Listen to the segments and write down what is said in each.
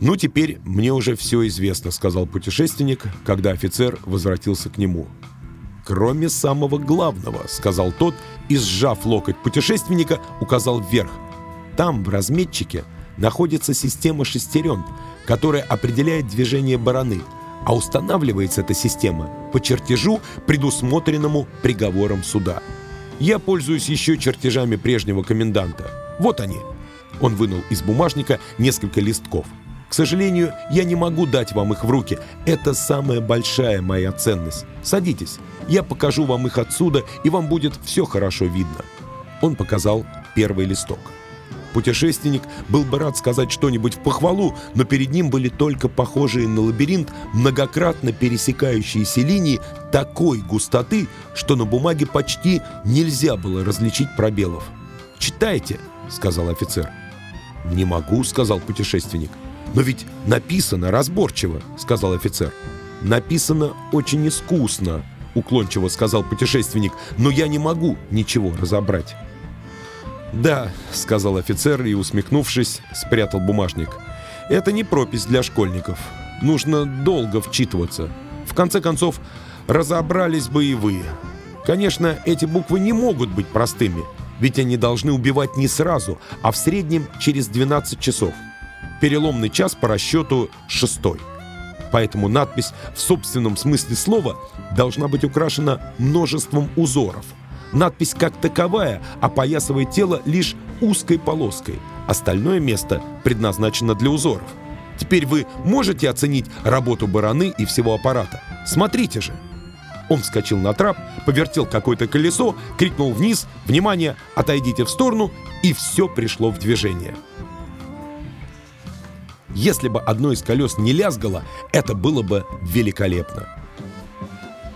«Ну, теперь мне уже все известно», — сказал путешественник, когда офицер возвратился к нему. «Кроме самого главного», — сказал тот, и, сжав локоть путешественника, указал вверх. «Там, в разметчике, находится система шестерен, которая определяет движение бараны, а устанавливается эта система по чертежу, предусмотренному приговором суда. Я пользуюсь еще чертежами прежнего коменданта. Вот они». Он вынул из бумажника несколько листков. К сожалению, я не могу дать вам их в руки. Это самая большая моя ценность. Садитесь, я покажу вам их отсюда, и вам будет все хорошо видно». Он показал первый листок. Путешественник был бы рад сказать что-нибудь в похвалу, но перед ним были только похожие на лабиринт многократно пересекающиеся линии такой густоты, что на бумаге почти нельзя было различить пробелов. «Читайте», — сказал офицер. «Не могу», — сказал путешественник. «Но ведь написано разборчиво», — сказал офицер. «Написано очень искусно», — уклончиво сказал путешественник, «но я не могу ничего разобрать». «Да», — сказал офицер и, усмехнувшись, спрятал бумажник. «Это не пропись для школьников. Нужно долго вчитываться. В конце концов, разобрались бы и вы. Конечно, эти буквы не могут быть простыми, ведь они должны убивать не сразу, а в среднем через 12 часов переломный час по расчету шестой. Поэтому надпись в собственном смысле слова должна быть украшена множеством узоров. Надпись как таковая опоясывает тело лишь узкой полоской. Остальное место предназначено для узоров. Теперь вы можете оценить работу бараны и всего аппарата. Смотрите же. Он вскочил на трап, повертел какое-то колесо, крикнул вниз «Внимание! Отойдите в сторону!» и все пришло в движение. Если бы одно из колес не лязгало, это было бы великолепно.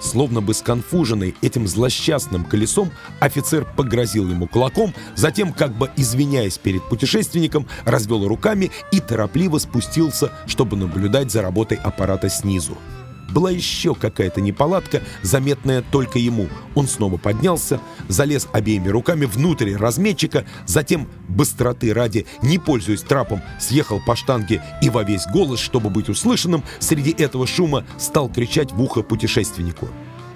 Словно бы сконфуженный этим злосчастным колесом, офицер погрозил ему кулаком, затем, как бы извиняясь перед путешественником, развел руками и торопливо спустился, чтобы наблюдать за работой аппарата снизу. Была еще какая-то неполадка, заметная только ему. Он снова поднялся, залез обеими руками внутрь разметчика, затем, быстроты ради, не пользуясь трапом, съехал по штанге и во весь голос, чтобы быть услышанным, среди этого шума стал кричать в ухо путешественнику.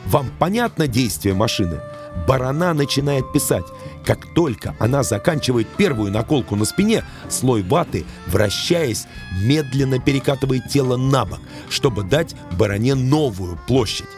«Вам понятно действие машины?» Барана начинает писать. Как только она заканчивает первую наколку на спине, слой ваты, вращаясь, медленно перекатывает тело на бок, чтобы дать баране новую площадь.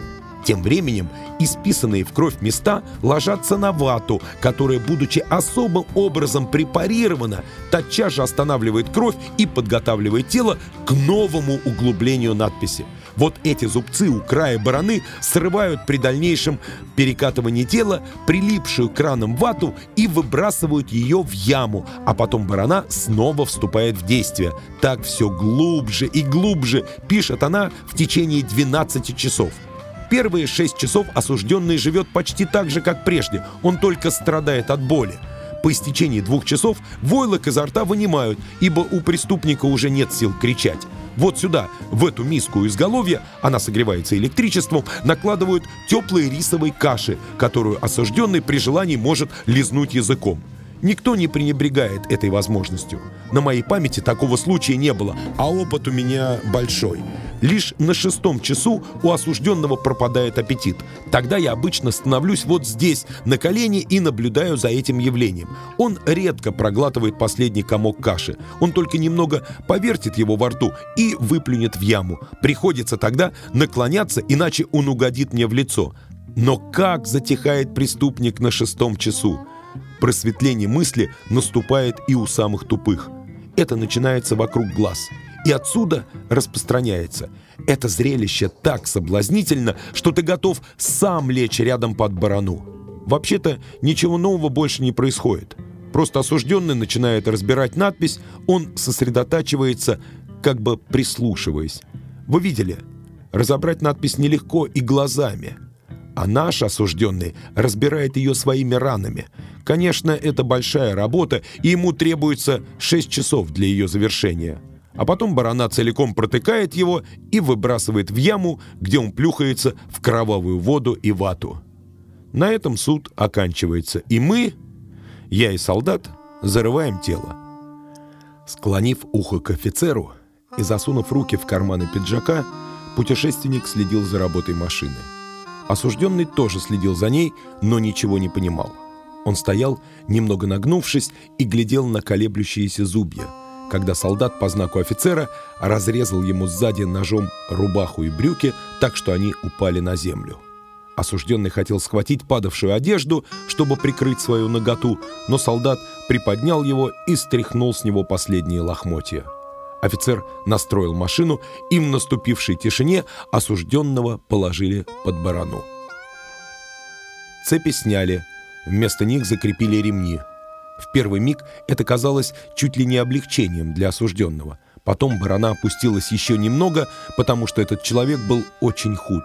Тем временем исписанные в кровь места ложатся на вату, которая, будучи особым образом препарирована, тотчас же останавливает кровь и подготавливает тело к новому углублению надписи. Вот эти зубцы у края бараны срывают при дальнейшем перекатывании тела прилипшую к ранам вату и выбрасывают ее в яму, а потом барана снова вступает в действие. Так все глубже и глубже, пишет она в течение 12 часов. Первые 6 часов осужденный живет почти так же, как прежде, он только страдает от боли. По истечении двух часов войлок изо рта вынимают, ибо у преступника уже нет сил кричать. Вот сюда, в эту миску изголовья, она согревается электричеством, накладывают теплые рисовые каши, которую осужденный при желании может лизнуть языком. Никто не пренебрегает этой возможностью. На моей памяти такого случая не было, а опыт у меня большой. Лишь на шестом часу у осужденного пропадает аппетит. Тогда я обычно становлюсь вот здесь, на колени и наблюдаю за этим явлением. Он редко проглатывает последний комок каши. Он только немного повертит его во рту и выплюнет в яму. Приходится тогда наклоняться, иначе он угодит мне в лицо. Но как затихает преступник на шестом часу? Просветление мысли наступает и у самых тупых. Это начинается вокруг глаз. И отсюда распространяется. Это зрелище так соблазнительно, что ты готов сам лечь рядом под барану. Вообще-то ничего нового больше не происходит. Просто осужденный начинает разбирать надпись, он сосредотачивается, как бы прислушиваясь. Вы видели? Разобрать надпись нелегко и глазами – а наш осужденный разбирает ее своими ранами. Конечно, это большая работа, и ему требуется 6 часов для ее завершения. А потом барана целиком протыкает его и выбрасывает в яму, где он плюхается в кровавую воду и вату. На этом суд оканчивается, и мы, я и солдат, зарываем тело. Склонив ухо к офицеру, и засунув руки в карманы пиджака, путешественник следил за работой машины. Осужденный тоже следил за ней, но ничего не понимал. Он стоял, немного нагнувшись, и глядел на колеблющиеся зубья, когда солдат по знаку офицера разрезал ему сзади ножом рубаху и брюки, так что они упали на землю. Осужденный хотел схватить падавшую одежду, чтобы прикрыть свою наготу, но солдат приподнял его и стряхнул с него последние лохмотья. Офицер настроил машину, и в наступившей тишине осужденного положили под барану. Цепи сняли, вместо них закрепили ремни. В первый миг это казалось чуть ли не облегчением для осужденного. Потом барана опустилась еще немного, потому что этот человек был очень худ.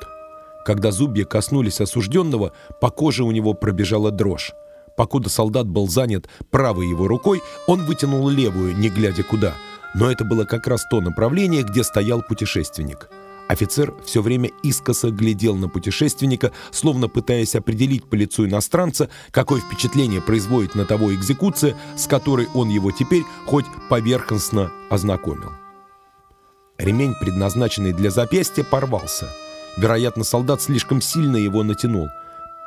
Когда зубья коснулись осужденного, по коже у него пробежала дрожь. Покуда солдат был занят правой его рукой, он вытянул левую, не глядя куда – но это было как раз то направление, где стоял путешественник. Офицер все время искоса глядел на путешественника, словно пытаясь определить по лицу иностранца, какое впечатление производит на того экзекуция, с которой он его теперь хоть поверхностно ознакомил. Ремень, предназначенный для запястья, порвался. Вероятно, солдат слишком сильно его натянул.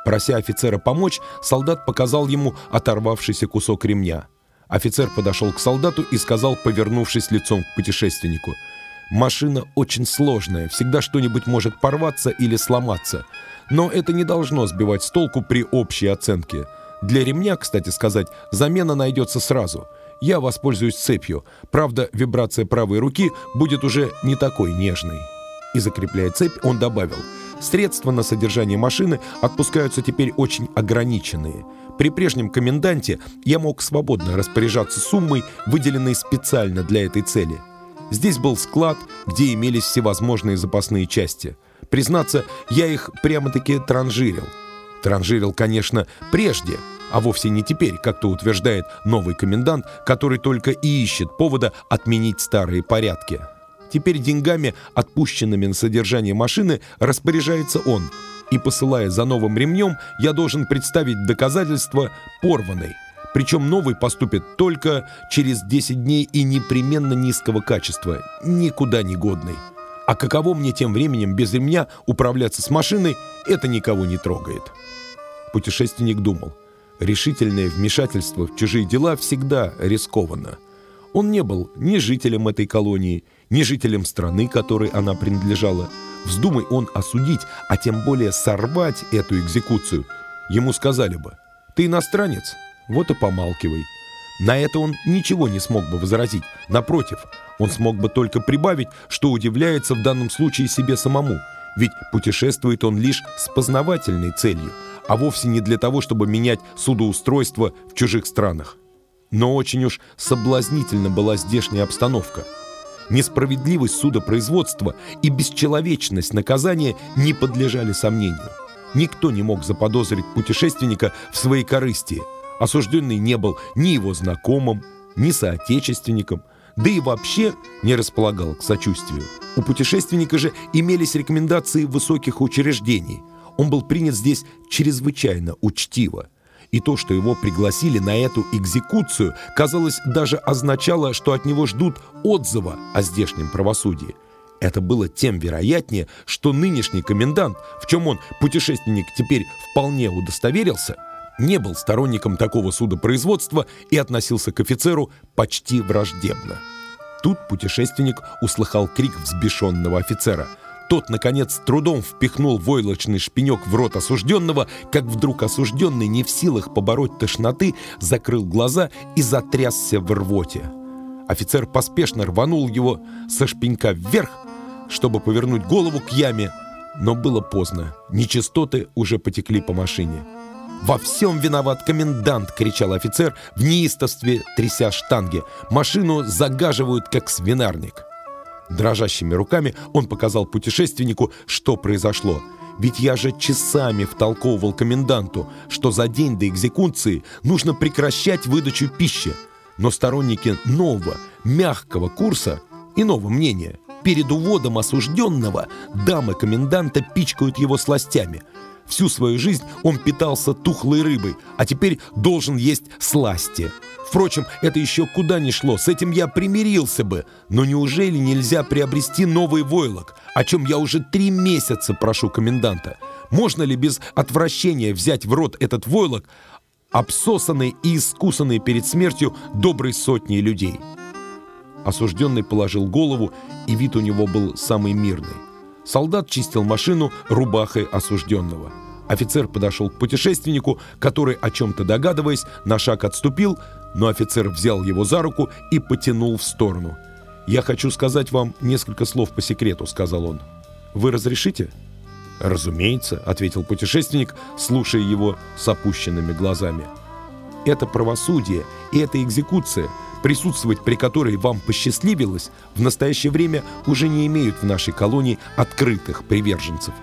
Прося офицера помочь, солдат показал ему оторвавшийся кусок ремня – Офицер подошел к солдату и сказал, повернувшись лицом к путешественнику, «Машина очень сложная, всегда что-нибудь может порваться или сломаться. Но это не должно сбивать с толку при общей оценке. Для ремня, кстати сказать, замена найдется сразу. Я воспользуюсь цепью. Правда, вибрация правой руки будет уже не такой нежной». И закрепляя цепь, он добавил, «Средства на содержание машины отпускаются теперь очень ограниченные». При прежнем коменданте я мог свободно распоряжаться суммой, выделенной специально для этой цели. Здесь был склад, где имелись всевозможные запасные части. Признаться, я их прямо-таки транжирил. Транжирил, конечно, прежде, а вовсе не теперь, как-то утверждает новый комендант, который только и ищет повода отменить старые порядки. Теперь деньгами, отпущенными на содержание машины, распоряжается он – и посылая за новым ремнем, я должен представить доказательства порванной. Причем новый поступит только через 10 дней и непременно низкого качества, никуда не годный. А каково мне тем временем без ремня управляться с машиной, это никого не трогает. Путешественник думал, решительное вмешательство в чужие дела всегда рискованно. Он не был ни жителем этой колонии, ни жителем страны, которой она принадлежала, Вздумай он осудить, а тем более сорвать эту экзекуцию, ему сказали бы «Ты иностранец? Вот и помалкивай». На это он ничего не смог бы возразить. Напротив, он смог бы только прибавить, что удивляется в данном случае себе самому, ведь путешествует он лишь с познавательной целью, а вовсе не для того, чтобы менять судоустройство в чужих странах. Но очень уж соблазнительна была здешняя обстановка – Несправедливость судопроизводства и бесчеловечность наказания не подлежали сомнению. Никто не мог заподозрить путешественника в своей корысти. Осужденный не был ни его знакомым, ни соотечественником, да и вообще не располагал к сочувствию. У путешественника же имелись рекомендации высоких учреждений. Он был принят здесь чрезвычайно учтиво. И то, что его пригласили на эту экзекуцию, казалось, даже означало, что от него ждут отзыва о здешнем правосудии. Это было тем вероятнее, что нынешний комендант, в чем он, путешественник, теперь вполне удостоверился, не был сторонником такого судопроизводства и относился к офицеру почти враждебно. Тут путешественник услыхал крик взбешенного офицера – тот, наконец, трудом впихнул войлочный шпинек в рот осужденного, как вдруг осужденный, не в силах побороть тошноты, закрыл глаза и затрясся в рвоте. Офицер поспешно рванул его со шпинька вверх, чтобы повернуть голову к яме, но было поздно. Нечистоты уже потекли по машине. «Во всем виноват комендант!» — кричал офицер в неистовстве, тряся штанги. «Машину загаживают, как свинарник!» Дрожащими руками он показал путешественнику, что произошло. Ведь я же часами втолковывал коменданту, что за день до экзекуции нужно прекращать выдачу пищи. Но сторонники нового, мягкого курса, иного мнения, перед уводом осужденного дамы коменданта пичкают его сластями. Всю свою жизнь он питался тухлой рыбой, а теперь должен есть сласти – Впрочем, это еще куда ни шло, с этим я примирился бы. Но неужели нельзя приобрести новый войлок, о чем я уже три месяца прошу коменданта? Можно ли без отвращения взять в рот этот войлок, обсосанный и искусанный перед смертью доброй сотни людей?» Осужденный положил голову, и вид у него был самый мирный. Солдат чистил машину рубахой осужденного. Офицер подошел к путешественнику, который, о чем-то догадываясь, на шаг отступил, но офицер взял его за руку и потянул в сторону. «Я хочу сказать вам несколько слов по секрету», — сказал он. «Вы разрешите?» «Разумеется», — ответил путешественник, слушая его с опущенными глазами. «Это правосудие и эта экзекуция — присутствовать при которой вам посчастливилось, в настоящее время уже не имеют в нашей колонии открытых приверженцев.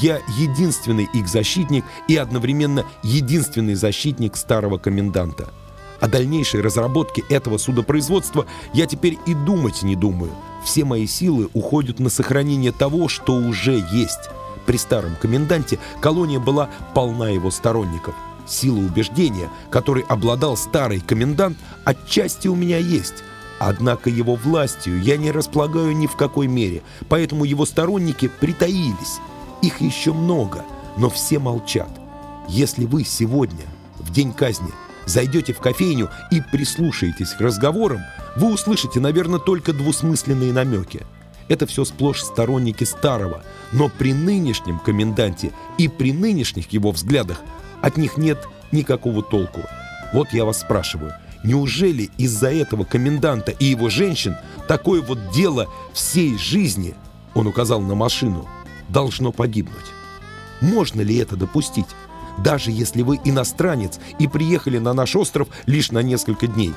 Я единственный их защитник и одновременно единственный защитник старого коменданта. О дальнейшей разработке этого судопроизводства я теперь и думать не думаю. Все мои силы уходят на сохранение того, что уже есть. При старом коменданте колония была полна его сторонников – Сила убеждения, которой обладал старый комендант, отчасти у меня есть. Однако его властью я не располагаю ни в какой мере, поэтому его сторонники притаились. Их еще много, но все молчат. Если вы сегодня, в день казни, зайдете в кофейню и прислушаетесь к разговорам, вы услышите, наверное, только двусмысленные намеки. Это все сплошь сторонники старого, но при нынешнем коменданте и при нынешних его взглядах от них нет никакого толку. Вот я вас спрашиваю, неужели из-за этого коменданта и его женщин такое вот дело всей жизни, он указал на машину, должно погибнуть? Можно ли это допустить? Даже если вы иностранец и приехали на наш остров лишь на несколько дней.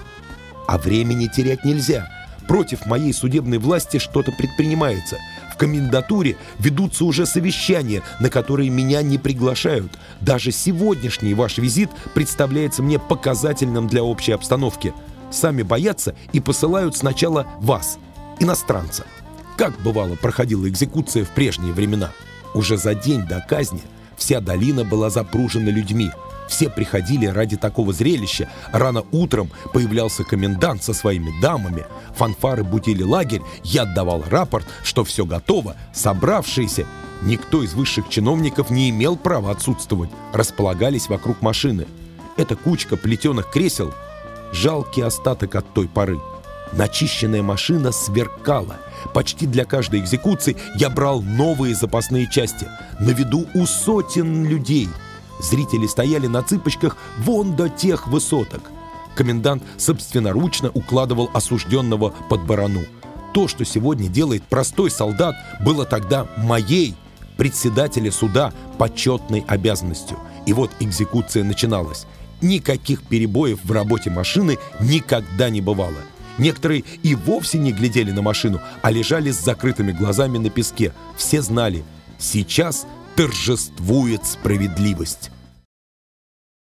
А времени терять нельзя. Против моей судебной власти что-то предпринимается – в комендатуре ведутся уже совещания, на которые меня не приглашают. Даже сегодняшний ваш визит представляется мне показательным для общей обстановки. Сами боятся и посылают сначала вас, иностранца. Как бывало проходила экзекуция в прежние времена? Уже за день до казни вся долина была запружена людьми – все приходили ради такого зрелища. Рано утром появлялся комендант со своими дамами. Фанфары будили лагерь. Я отдавал рапорт, что все готово. Собравшиеся. Никто из высших чиновников не имел права отсутствовать. Располагались вокруг машины. Эта кучка плетеных кресел — жалкий остаток от той поры. Начищенная машина сверкала. Почти для каждой экзекуции я брал новые запасные части. На виду у сотен людей — Зрители стояли на цыпочках вон до тех высоток. Комендант собственноручно укладывал осужденного под барану. То, что сегодня делает простой солдат, было тогда моей, председателя суда, почетной обязанностью. И вот экзекуция начиналась. Никаких перебоев в работе машины никогда не бывало. Некоторые и вовсе не глядели на машину, а лежали с закрытыми глазами на песке. Все знали, сейчас торжествует справедливость.